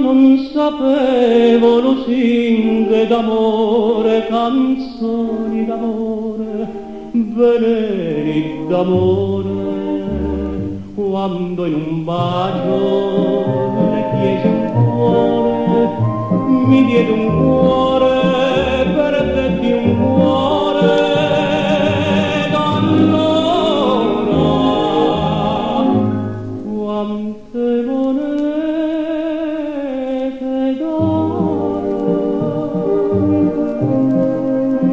non sapevo lusinghe d'amore, canzoni d'amore, veleni d'amore, quando in un bacio le chiesi un cuore, mi diede un cuore.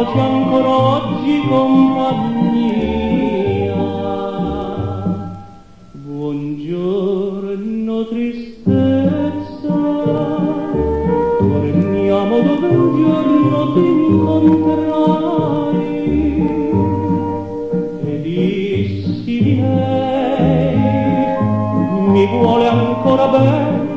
portaci ancora oggi compagnia. Buongiorno tristezza, torniamo dove un giorno ti incontrai. E dissi di lei, mi vuole ancora bene,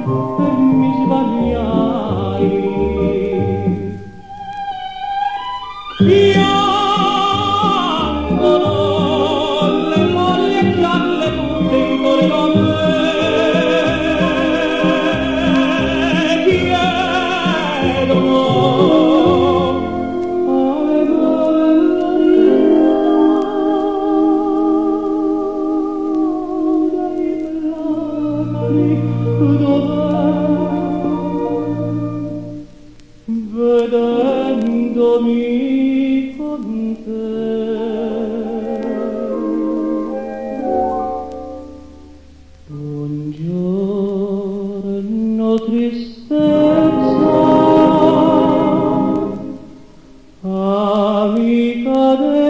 tristezza, amica del